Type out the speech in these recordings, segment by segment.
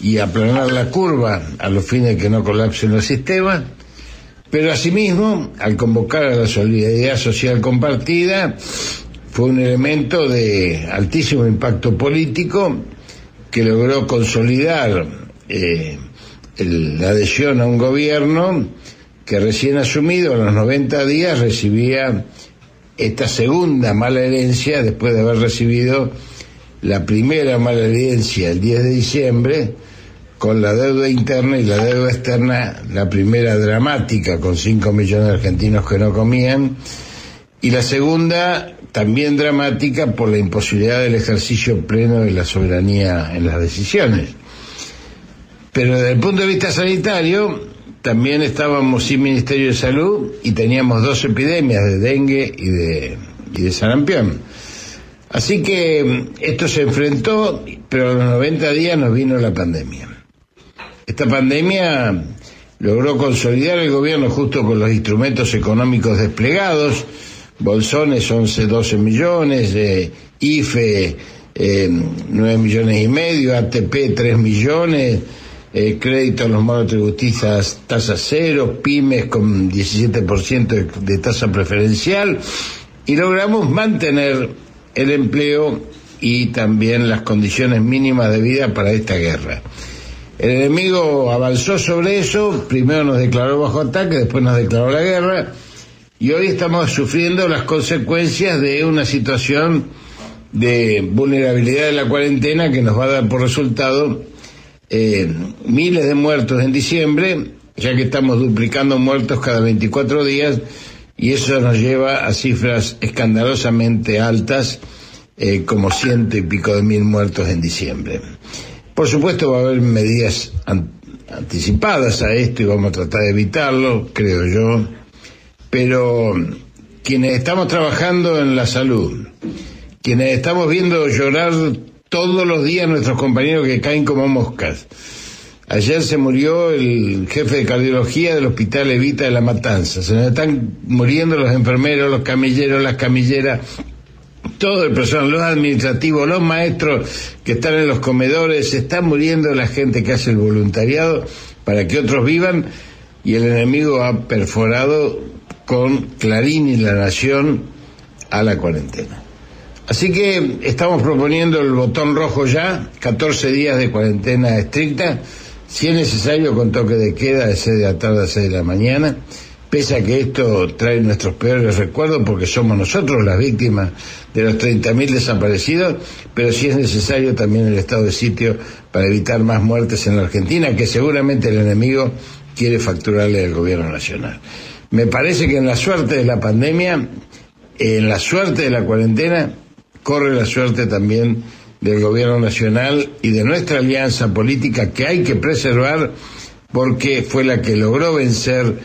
y aplanar la curva a los fines de que no colapsen los sistemas, pero asimismo, al convocar a la solidaridad social compartida, fue un elemento de altísimo impacto político que logró consolidar eh, la adhesión a un gobierno que recién asumido a los 90 días recibía esta segunda mala herencia después de haber recibido la primera mala herencia el 10 de diciembre con la deuda interna y la deuda externa, la primera dramática con 5 millones de argentinos que no comían y la segunda también dramática por la imposibilidad del ejercicio pleno de la soberanía en las decisiones. Pero desde el punto de vista sanitario, también estábamos sin Ministerio de Salud y teníamos dos epidemias de dengue y de, y de sarampión. Así que mm, esto se enfrentó, pero a los 90 días nos vino la pandemia. Esta pandemia logró consolidar el gobierno justo con los instrumentos económicos desplegados, bolsones 11, 12 millones, IFE eh, 9 millones y medio, ATP 3 millones, eh, crédito a los monotributistas tasa cero, pymes con 17% de, de tasa preferencial y logramos mantener el empleo y también las condiciones mínimas de vida para esta guerra. El enemigo avanzó sobre eso, primero nos declaró bajo ataque, después nos declaró la guerra y hoy estamos sufriendo las consecuencias de una situación de vulnerabilidad de la cuarentena que nos va a dar por resultado eh, miles de muertos en diciembre, ya que estamos duplicando muertos cada 24 días, y eso nos lleva a cifras escandalosamente altas, eh, como ciento y pico de mil muertos en diciembre. Por supuesto va a haber medidas anticipadas a esto y vamos a tratar de evitarlo, creo yo, pero quienes estamos trabajando en la salud, quienes estamos viendo llorar todos los días nuestros compañeros que caen como moscas. Ayer se murió el jefe de cardiología del Hospital Evita de la Matanza. Se nos están muriendo los enfermeros, los camilleros, las camilleras, todo el personal, los administrativos, los maestros que están en los comedores. Se está muriendo la gente que hace el voluntariado para que otros vivan y el enemigo ha perforado con Clarín y la Nación a la cuarentena. Así que estamos proponiendo el botón rojo ya, 14 días de cuarentena estricta, si es necesario con toque de queda de 6 de la tarde a 6 de la mañana, pese a que esto trae nuestros peores recuerdos porque somos nosotros las víctimas de los 30.000 desaparecidos, pero si es necesario también el estado de sitio para evitar más muertes en la Argentina, que seguramente el enemigo quiere facturarle al gobierno nacional. Me parece que en la suerte de la pandemia, en la suerte de la cuarentena, corre la suerte también del gobierno nacional y de nuestra alianza política que hay que preservar porque fue la que logró vencer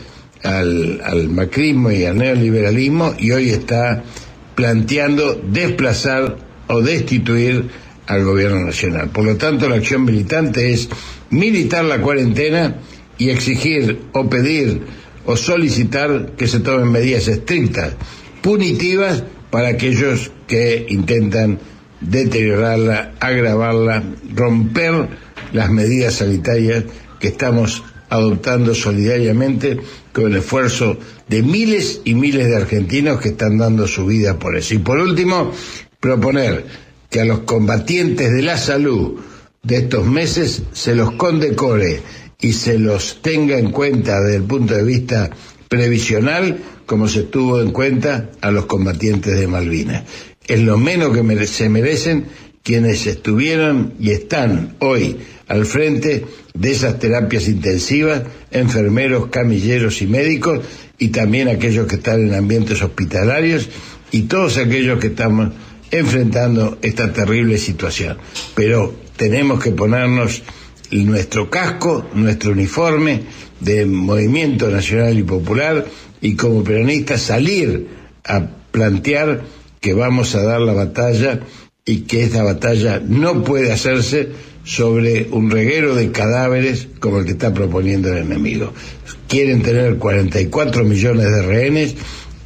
al, al macrismo y al neoliberalismo y hoy está planteando desplazar o destituir al gobierno nacional. Por lo tanto, la acción militante es militar la cuarentena y exigir o pedir o solicitar que se tomen medidas estrictas, punitivas para aquellos que intentan deteriorarla, agravarla, romper las medidas sanitarias que estamos adoptando solidariamente con el esfuerzo de miles y miles de argentinos que están dando su vida por eso. Y por último, proponer que a los combatientes de la salud de estos meses se los condecore y se los tenga en cuenta desde el punto de vista previsional como se tuvo en cuenta a los combatientes de Malvinas. Es lo menos que se merecen quienes estuvieron y están hoy al frente de esas terapias intensivas, enfermeros, camilleros y médicos, y también aquellos que están en ambientes hospitalarios y todos aquellos que estamos enfrentando esta terrible situación. Pero tenemos que ponernos nuestro casco, nuestro uniforme de Movimiento Nacional y Popular y como peronistas salir a plantear que vamos a dar la batalla y que esta batalla no puede hacerse sobre un reguero de cadáveres como el que está proponiendo el enemigo. Quieren tener 44 millones de rehenes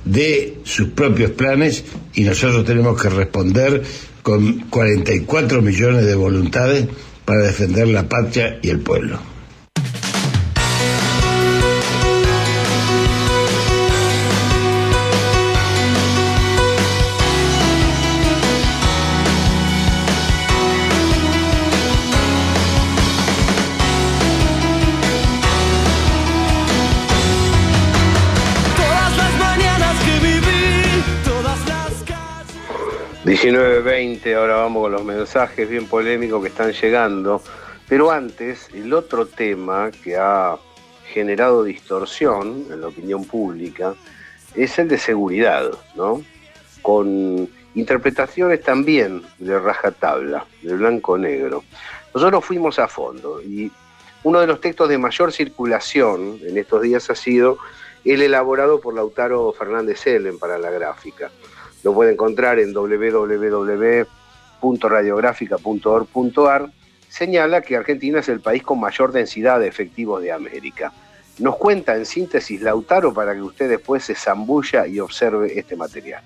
de sus propios planes y nosotros tenemos que responder con 44 millones de voluntades para defender la patria y el pueblo. 19.20, ahora vamos con los mensajes bien polémicos que están llegando. Pero antes, el otro tema que ha generado distorsión en la opinión pública es el de seguridad, ¿no? Con interpretaciones también de rajatabla, de blanco-negro. Nosotros fuimos a fondo y uno de los textos de mayor circulación en estos días ha sido el elaborado por Lautaro Fernández Ellen para la gráfica lo puede encontrar en www.radiográfica.org.ar, señala que Argentina es el país con mayor densidad de efectivos de América. Nos cuenta en síntesis Lautaro para que usted después se zambulla y observe este material.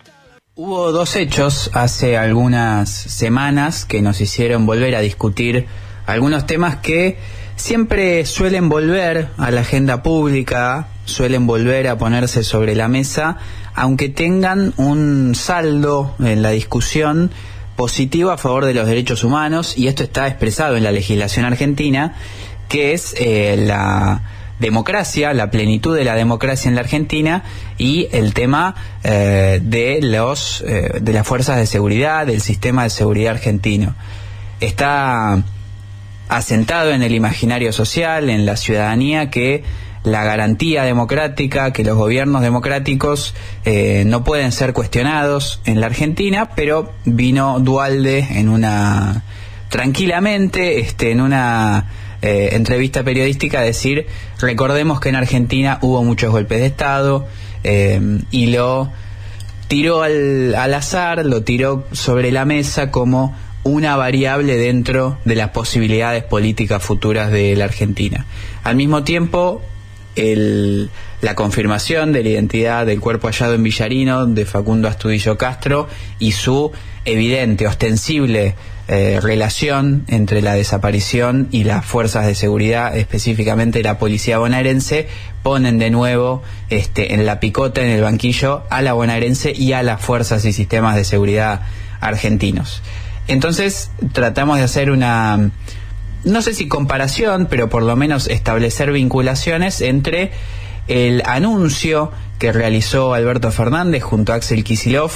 Hubo dos hechos hace algunas semanas que nos hicieron volver a discutir algunos temas que siempre suelen volver a la agenda pública, suelen volver a ponerse sobre la mesa aunque tengan un saldo en la discusión positivo a favor de los derechos humanos, y esto está expresado en la legislación argentina, que es eh, la democracia, la plenitud de la democracia en la Argentina y el tema eh, de los eh, de las fuerzas de seguridad, del sistema de seguridad argentino. Está asentado en el imaginario social, en la ciudadanía que la garantía democrática, que los gobiernos democráticos eh, no pueden ser cuestionados en la Argentina, pero vino Dualde en una tranquilamente, este, en una eh, entrevista periodística decir, recordemos que en Argentina hubo muchos golpes de Estado eh, y lo tiró al, al azar, lo tiró sobre la mesa como una variable dentro de las posibilidades políticas futuras de la Argentina. Al mismo tiempo, el, la confirmación de la identidad del cuerpo hallado en Villarino de Facundo Astudillo Castro y su evidente, ostensible eh, relación entre la desaparición y las fuerzas de seguridad, específicamente la policía bonaerense, ponen de nuevo este, en la picota, en el banquillo, a la bonaerense y a las fuerzas y sistemas de seguridad argentinos. Entonces tratamos de hacer una no sé si comparación, pero por lo menos establecer vinculaciones entre el anuncio que realizó Alberto Fernández junto a Axel Kisilov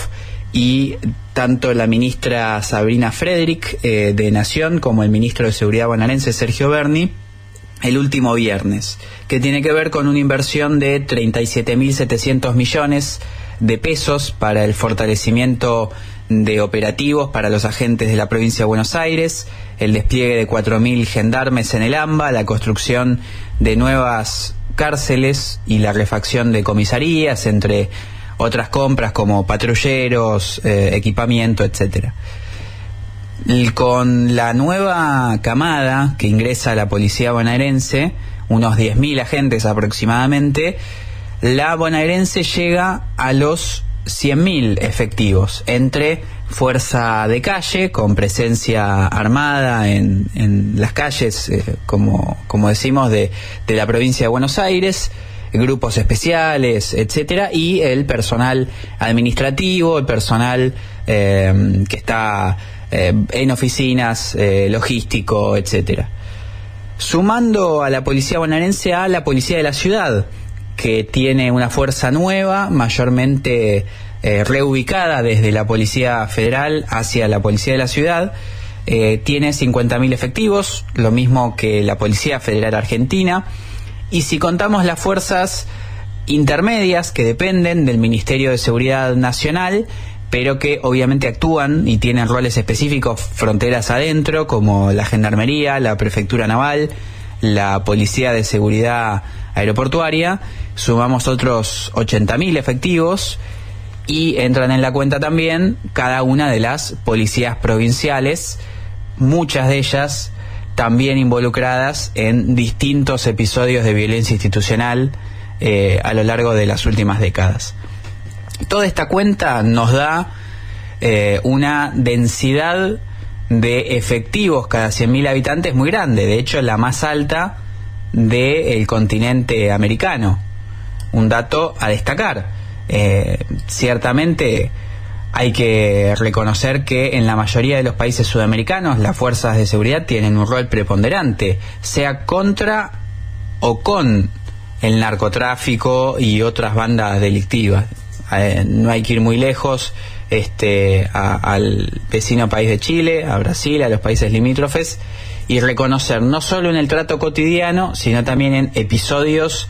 y tanto la ministra Sabrina Frederick eh, de Nación como el ministro de Seguridad bonaerense Sergio Berni el último viernes, que tiene que ver con una inversión de 37.700 millones de pesos para el fortalecimiento de operativos para los agentes de la provincia de Buenos Aires, el despliegue de 4.000 gendarmes en el AMBA, la construcción de nuevas cárceles y la refacción de comisarías, entre otras compras como patrulleros, eh, equipamiento, etcétera. Con la nueva camada que ingresa a la policía bonaerense, unos 10.000 agentes aproximadamente, la bonaerense llega a los 100.000 efectivos entre fuerza de calle con presencia armada en, en las calles, eh, como, como decimos, de, de la provincia de Buenos Aires, grupos especiales, etcétera, y el personal administrativo, el personal eh, que está eh, en oficinas, logístico, etcétera. Sumando a la policía bonaerense a la policía de la ciudad, que tiene una fuerza nueva, mayormente eh, reubicada desde la Policía Federal hacia la Policía de la Ciudad. Eh, tiene 50.000 efectivos, lo mismo que la Policía Federal Argentina. Y si contamos las fuerzas intermedias que dependen del Ministerio de Seguridad Nacional, pero que obviamente actúan y tienen roles específicos fronteras adentro, como la Gendarmería, la Prefectura Naval, la Policía de Seguridad Aeroportuaria, sumamos otros 80.000 efectivos y entran en la cuenta también cada una de las policías provinciales, muchas de ellas también involucradas en distintos episodios de violencia institucional eh, a lo largo de las últimas décadas. Toda esta cuenta nos da eh, una densidad de efectivos cada 100.000 habitantes es muy grande, de hecho la más alta del continente americano. Un dato a destacar. Eh, ciertamente hay que reconocer que en la mayoría de los países sudamericanos las fuerzas de seguridad tienen un rol preponderante, sea contra o con el narcotráfico y otras bandas delictivas. Eh, no hay que ir muy lejos este, al vecino país de Chile, a Brasil, a los países limítrofes, y reconocer no solo en el trato cotidiano, sino también en episodios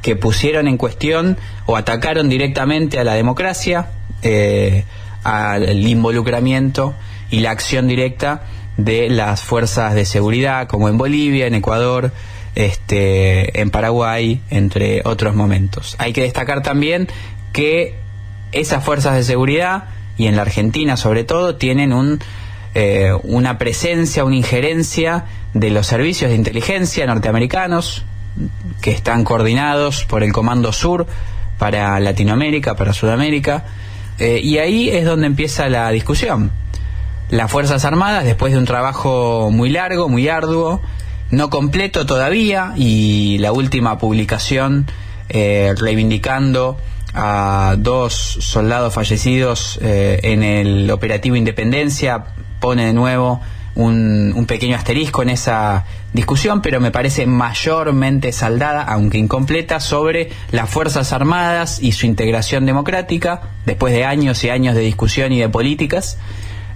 que pusieron en cuestión o atacaron directamente a la democracia, eh, al involucramiento y la acción directa de las fuerzas de seguridad, como en Bolivia, en Ecuador, este, en Paraguay, entre otros momentos. Hay que destacar también que esas fuerzas de seguridad, y en la Argentina sobre todo, tienen un, eh, una presencia, una injerencia de los servicios de inteligencia norteamericanos, que están coordinados por el Comando Sur para Latinoamérica, para Sudamérica, eh, y ahí es donde empieza la discusión. Las Fuerzas Armadas, después de un trabajo muy largo, muy arduo, no completo todavía, y la última publicación eh, reivindicando a dos soldados fallecidos eh, en el operativo Independencia, pone de nuevo un, pequeño asterisco en esa discusión, pero me parece mayormente saldada, aunque incompleta, sobre las Fuerzas Armadas y su integración democrática, después de años y años de discusión y de políticas,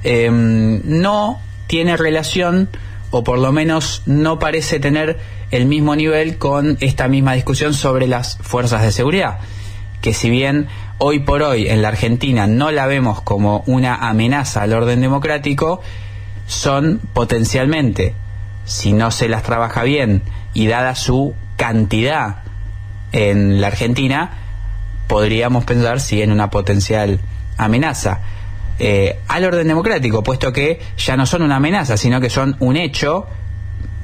em, no tiene relación, o por lo menos no parece tener el mismo nivel con esta misma discusión sobre las fuerzas de seguridad, que si bien hoy por hoy en la Argentina no la vemos como una amenaza al orden democrático, son potencialmente, si no se las trabaja bien y dada su cantidad en la Argentina, podríamos pensar si en una potencial amenaza eh, al orden democrático, puesto que ya no son una amenaza, sino que son un hecho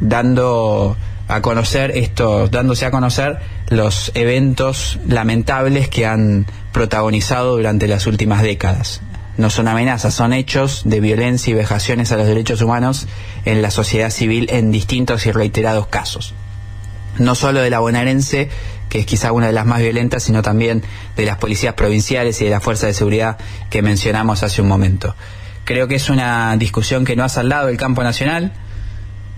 dando a conocer estos, dándose a conocer los eventos lamentables que han protagonizado durante las últimas décadas no son amenazas, son hechos de violencia y vejaciones a los derechos humanos en la sociedad civil en distintos y reiterados casos. No solo de la bonaerense, que es quizá una de las más violentas, sino también de las policías provinciales y de las fuerzas de seguridad que mencionamos hace un momento. Creo que es una discusión que no ha saldado el campo nacional,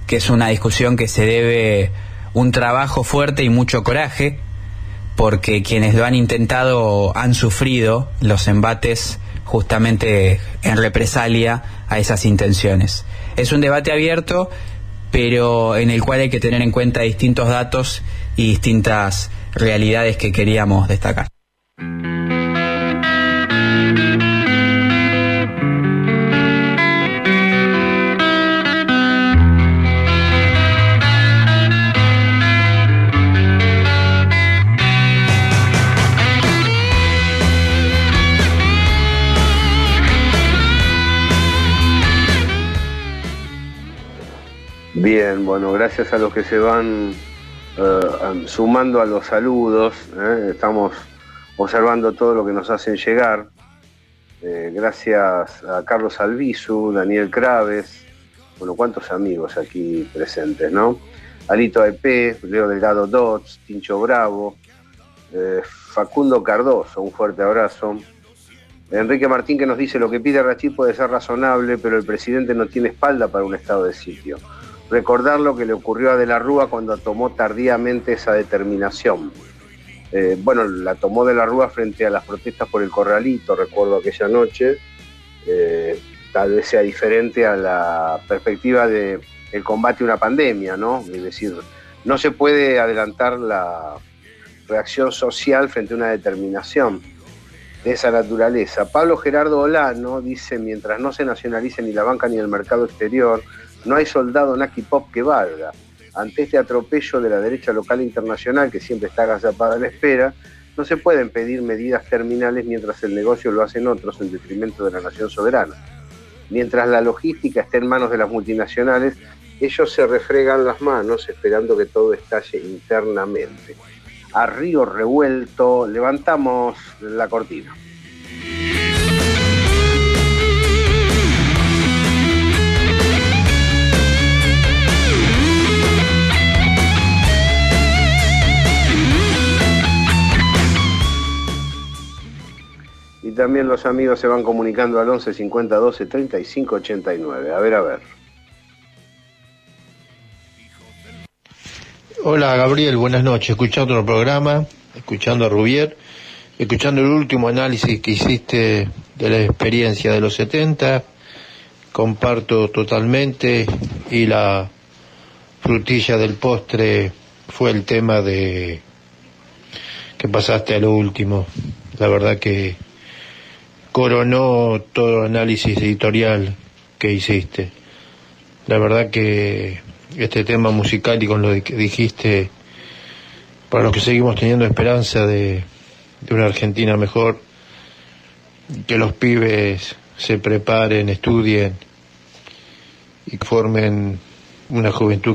que es una discusión que se debe un trabajo fuerte y mucho coraje, porque quienes lo han intentado han sufrido los embates justamente en represalia a esas intenciones. Es un debate abierto, pero en el cual hay que tener en cuenta distintos datos y distintas realidades que queríamos destacar. Bueno, gracias a los que se van eh, sumando a los saludos, eh, estamos observando todo lo que nos hacen llegar. Eh, gracias a Carlos Albizu, Daniel Craves, bueno, cuántos amigos aquí presentes, ¿no? Alito EP, Leo Delgado Dots, Tincho Bravo, Facundo Cardoso, un fuerte abrazo. Enrique Martín que nos dice lo que pide Rachid puede ser razonable, pero el presidente no tiene espalda para un estado de sitio recordar lo que le ocurrió a De la Rúa cuando tomó tardíamente esa determinación. Eh, bueno, la tomó De la Rúa frente a las protestas por el corralito, recuerdo aquella noche. Eh, tal vez sea diferente a la perspectiva del combate a una pandemia, ¿no? Es decir, no se puede adelantar la reacción social frente a una determinación de esa naturaleza. Pablo Gerardo Olano dice, mientras no se nacionalice ni la banca ni el mercado exterior, no hay soldado Naki Pop que valga. Ante este atropello de la derecha local e internacional, que siempre está agazapada a la espera, no se pueden pedir medidas terminales mientras el negocio lo hacen otros en detrimento de la nación soberana. Mientras la logística esté en manos de las multinacionales, ellos se refregan las manos esperando que todo estalle internamente. A río revuelto, levantamos la cortina. También los amigos se van comunicando al 11 50 12 35 89. A ver, a ver. Hola Gabriel, buenas noches. Escuchando el programa, escuchando a Rubier, escuchando el último análisis que hiciste de la experiencia de los 70, comparto totalmente y la frutilla del postre fue el tema de que pasaste a lo último. La verdad que coronó todo análisis editorial que hiciste. La verdad que este tema musical y con lo que dijiste, para los que seguimos teniendo esperanza de, de una Argentina mejor, que los pibes se preparen, estudien y formen una juventud